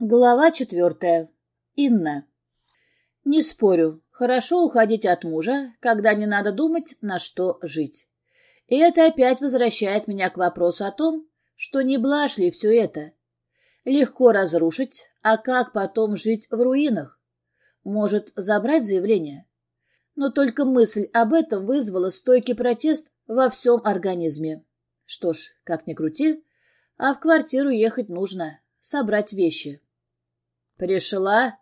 Глава четвертая. Инна. Не спорю, хорошо уходить от мужа, когда не надо думать, на что жить. И это опять возвращает меня к вопросу о том, что не блажь ли все это. Легко разрушить, а как потом жить в руинах? Может, забрать заявление? Но только мысль об этом вызвала стойкий протест во всем организме. Что ж, как ни крути, а в квартиру ехать нужно, собрать вещи. «Пришла?»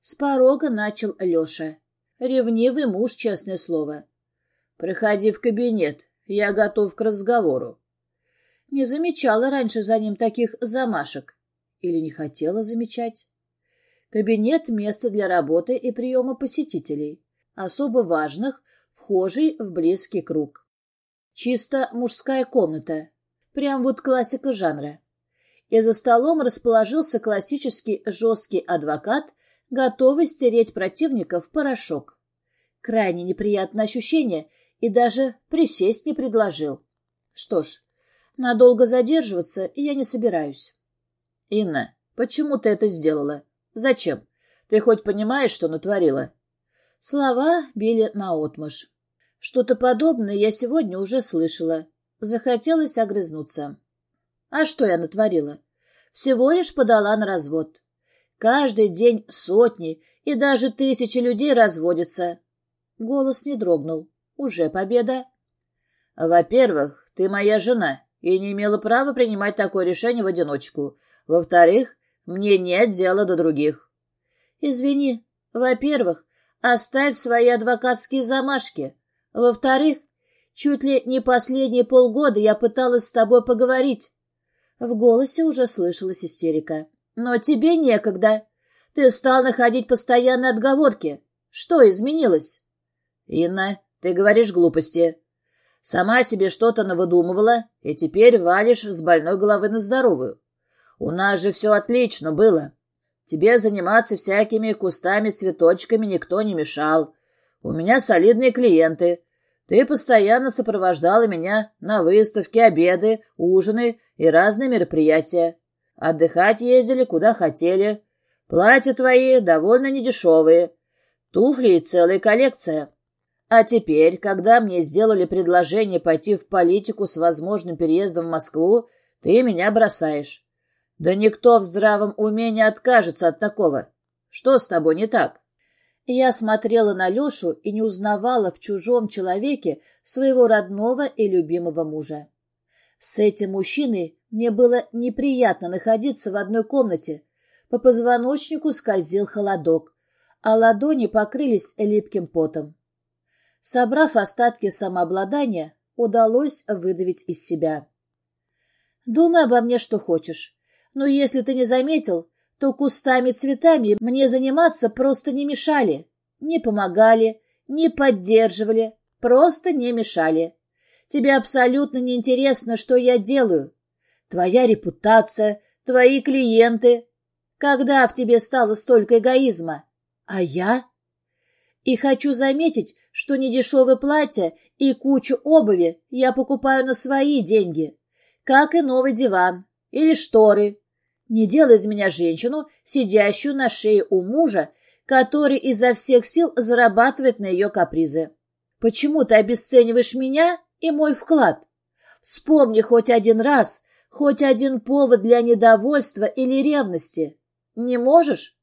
С порога начал Леша. Ревнивый муж, честное слово. «Проходи в кабинет, я готов к разговору». Не замечала раньше за ним таких замашек. Или не хотела замечать. Кабинет — место для работы и приема посетителей, особо важных, вхожий в близкий круг. Чисто мужская комната. Прям вот классика жанра и за столом расположился классический жесткий адвокат, готовый стереть противника в порошок. Крайне неприятное ощущение и даже присесть не предложил. Что ж, надолго задерживаться я не собираюсь. — Инна, почему ты это сделала? Зачем? Ты хоть понимаешь, что натворила? Слова били наотмашь. Что-то подобное я сегодня уже слышала. Захотелось огрызнуться. А что я натворила? Всего лишь подала на развод. Каждый день сотни и даже тысячи людей разводятся. Голос не дрогнул. Уже победа. Во-первых, ты моя жена и не имела права принимать такое решение в одиночку. Во-вторых, мне нет дела до других. Извини. Во-первых, оставь свои адвокатские замашки. Во-вторых, чуть ли не последние полгода я пыталась с тобой поговорить. В голосе уже слышалась истерика. «Но тебе некогда. Ты стал находить постоянные отговорки. Что изменилось?» «Инна, ты говоришь глупости. Сама себе что-то навыдумывала, и теперь валишь с больной головы на здоровую. У нас же все отлично было. Тебе заниматься всякими кустами-цветочками никто не мешал. У меня солидные клиенты. Ты постоянно сопровождала меня на выставки, обеды, ужины и разные мероприятия. Отдыхать ездили куда хотели. Платья твои довольно недешевые. Туфли и целая коллекция. А теперь, когда мне сделали предложение пойти в политику с возможным переездом в Москву, ты меня бросаешь. Да никто в здравом уме не откажется от такого. Что с тобой не так? Я смотрела на Лешу и не узнавала в чужом человеке своего родного и любимого мужа. С этим мужчиной мне было неприятно находиться в одной комнате. По позвоночнику скользил холодок, а ладони покрылись липким потом. Собрав остатки самообладания, удалось выдавить из себя. «Думай обо мне, что хочешь. Но если ты не заметил, то кустами-цветами мне заниматься просто не мешали, не помогали, не поддерживали, просто не мешали. Тебе абсолютно не интересно, что я делаю. Твоя репутация, твои клиенты. Когда в тебе стало столько эгоизма? А я? И хочу заметить, что недешевое платье и кучу обуви я покупаю на свои деньги, как и новый диван или шторы, не делай из меня женщину, сидящую на шее у мужа, который изо всех сил зарабатывает на ее капризы. Почему ты обесцениваешь меня и мой вклад? Вспомни хоть один раз, хоть один повод для недовольства или ревности. Не можешь?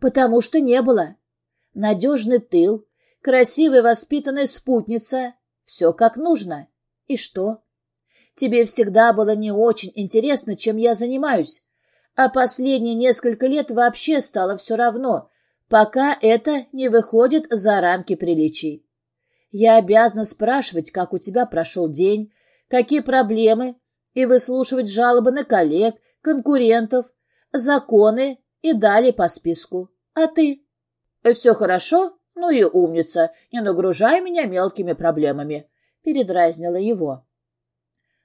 Потому что не было. Надежный тыл, красивая воспитанная спутница. Все как нужно. И что? Тебе всегда было не очень интересно, чем я занимаюсь, а последние несколько лет вообще стало все равно, пока это не выходит за рамки приличий. Я обязана спрашивать, как у тебя прошел день, какие проблемы, и выслушивать жалобы на коллег, конкурентов, законы и далее по списку. А ты? Все хорошо? Ну и умница, не нагружай меня мелкими проблемами, передразнила его.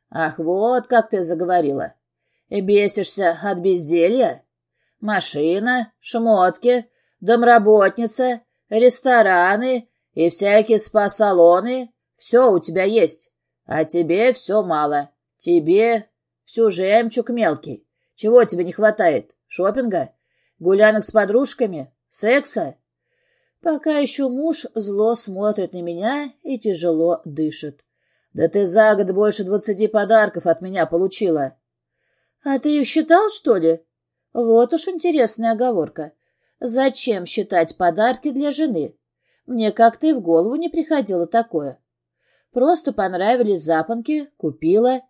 Ах, вот как ты заговорила. Бесишься от безделья? Машина, шмотки, домработница, рестораны и всякие спа-салоны — все у тебя есть. А тебе все мало. Тебе всю жемчуг мелкий. Чего тебе не хватает? Шопинга? Гулянок с подружками? Секса? Пока еще муж зло смотрит на меня и тяжело дышит. Да ты за год больше двадцати подарков от меня получила. А ты их считал, что ли? Вот уж интересная оговорка. Зачем считать подарки для жены? Мне как-то и в голову не приходило такое. Просто понравились запонки, купила.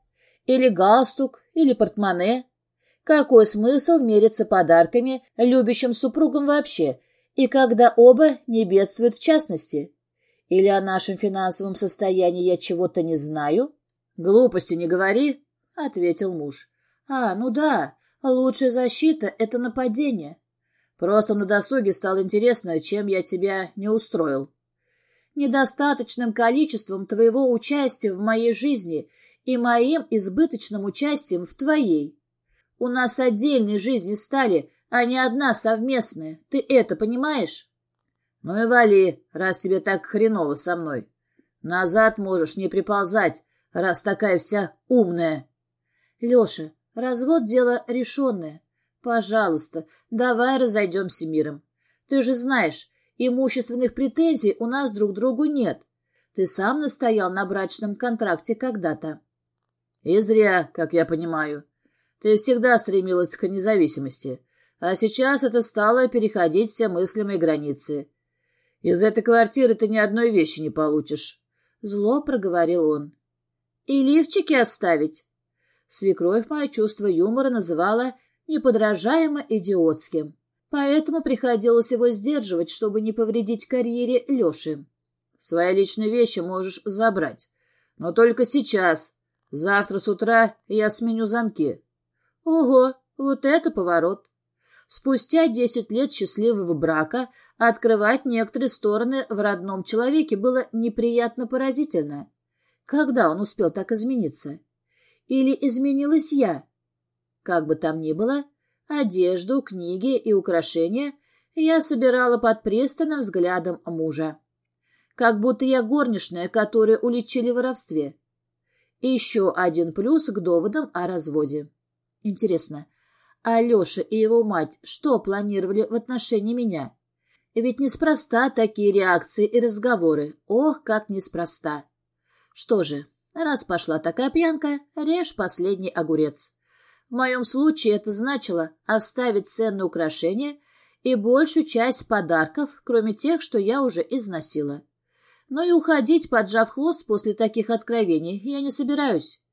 Или галстук, или портмоне. Какой смысл мериться подарками любящим супругам вообще, и когда оба не бедствуют в частности? Или о нашем финансовом состоянии я чего-то не знаю? Глупости не говори, — ответил муж. А, ну да, лучшая защита — это нападение. Просто на досуге стало интересно, чем я тебя не устроил. Недостаточным количеством твоего участия в моей жизни и моим избыточным участием в твоей. У нас отдельные жизни стали, а не одна совместная. Ты это понимаешь? Ну и вали, раз тебе так хреново со мной. Назад можешь не приползать, раз такая вся умная. Леша, развод — дело решенное. Пожалуйста, давай разойдемся миром. Ты же знаешь, имущественных претензий у нас друг другу нет. Ты сам настоял на брачном контракте когда-то. И зря, как я понимаю. Ты всегда стремилась к независимости, а сейчас это стало переходить все мыслимые границы. Из этой квартиры ты ни одной вещи не получишь. Зло проговорил он. И лифчики оставить? Свекровь мое чувство юмора называла неподражаемо идиотским, поэтому приходилось его сдерживать, чтобы не повредить карьере Леши. Свои личные вещи можешь забрать, но только сейчас. Завтра с утра я сменю замки. Ого, вот это поворот. Спустя десять лет счастливого брака открывать некоторые стороны в родном человеке было неприятно поразительно. Когда он успел так измениться? Или изменилась я? Как бы там ни было, одежду, книги и украшения я собирала под пристальным взглядом мужа. Как будто я горничная, которую уличили в воровстве. Еще один плюс к доводам о разводе. Интересно, а Алеша и его мать что планировали в отношении меня? Ведь неспроста такие реакции и разговоры. Ох, как неспроста. Что же, раз пошла такая пьянка, режь последний огурец. В моем случае это значило оставить ценные украшения и большую часть подарков, кроме тех, что я уже износила. Но и уходить, поджав хвост после таких откровений, я не собираюсь.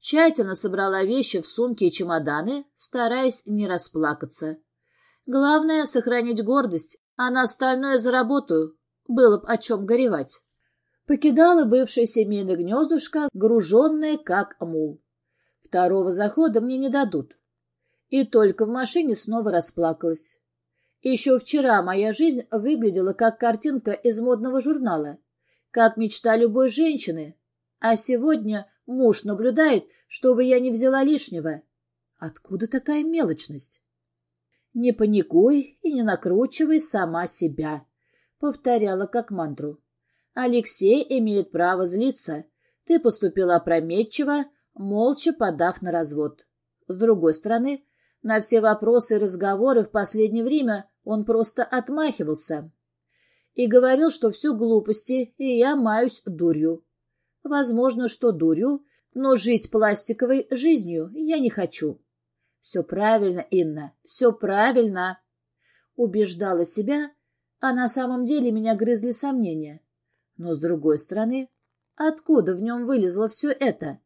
Тщательно собрала вещи в сумки и чемоданы, стараясь не расплакаться. Главное — сохранить гордость, а на остальное заработаю. Было б о чем горевать. Покидала бывшее семейное гнездышко, груженное как мул. Второго захода мне не дадут. И только в машине снова расплакалась. Еще вчера моя жизнь выглядела как картинка из модного журнала как мечта любой женщины. А сегодня муж наблюдает, чтобы я не взяла лишнего. Откуда такая мелочность? Не паникуй и не накручивай сама себя, повторяла как мантру. Алексей имеет право злиться. Ты поступила опрометчиво, молча подав на развод. С другой стороны, на все вопросы и разговоры в последнее время он просто отмахивался и говорил, что все глупости, и я маюсь дурью. Возможно, что дурью, но жить пластиковой жизнью я не хочу. Все правильно, Инна, все правильно. Убеждала себя, а на самом деле меня грызли сомнения. Но, с другой стороны, откуда в нем вылезло все это?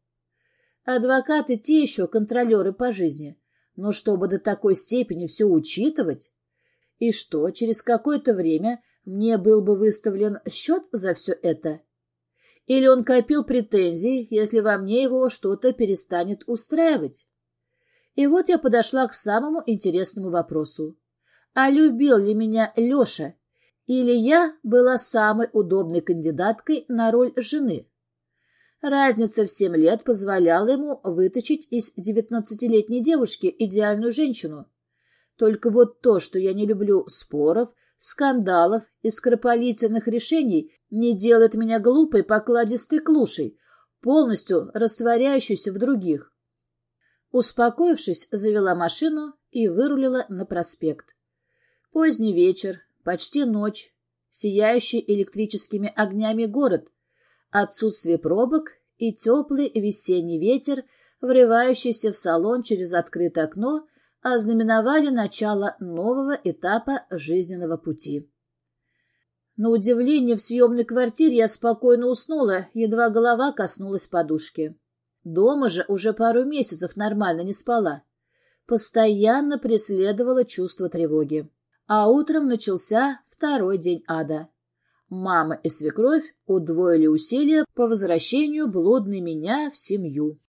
Адвокаты те еще контролеры по жизни, но чтобы до такой степени все учитывать? И что, через какое-то время мне был бы выставлен счет за все это? Или он копил претензии, если во мне его что-то перестанет устраивать? И вот я подошла к самому интересному вопросу. А любил ли меня Леша? Или я была самой удобной кандидаткой на роль жены? Разница в семь лет позволяла ему выточить из девятнадцатилетней девушки идеальную женщину. Только вот то, что я не люблю споров, скандалов и скоропалительных решений не делает меня глупой покладистой клушей, полностью растворяющейся в других. Успокоившись, завела машину и вырулила на проспект. Поздний вечер, почти ночь, сияющий электрическими огнями город, отсутствие пробок и теплый весенний ветер, врывающийся в салон через открытое окно, ознаменовали начало нового этапа жизненного пути. На удивление, в съемной квартире я спокойно уснула, едва голова коснулась подушки. Дома же уже пару месяцев нормально не спала. Постоянно преследовало чувство тревоги. А утром начался второй день ада. Мама и свекровь удвоили усилия по возвращению блудной меня в семью.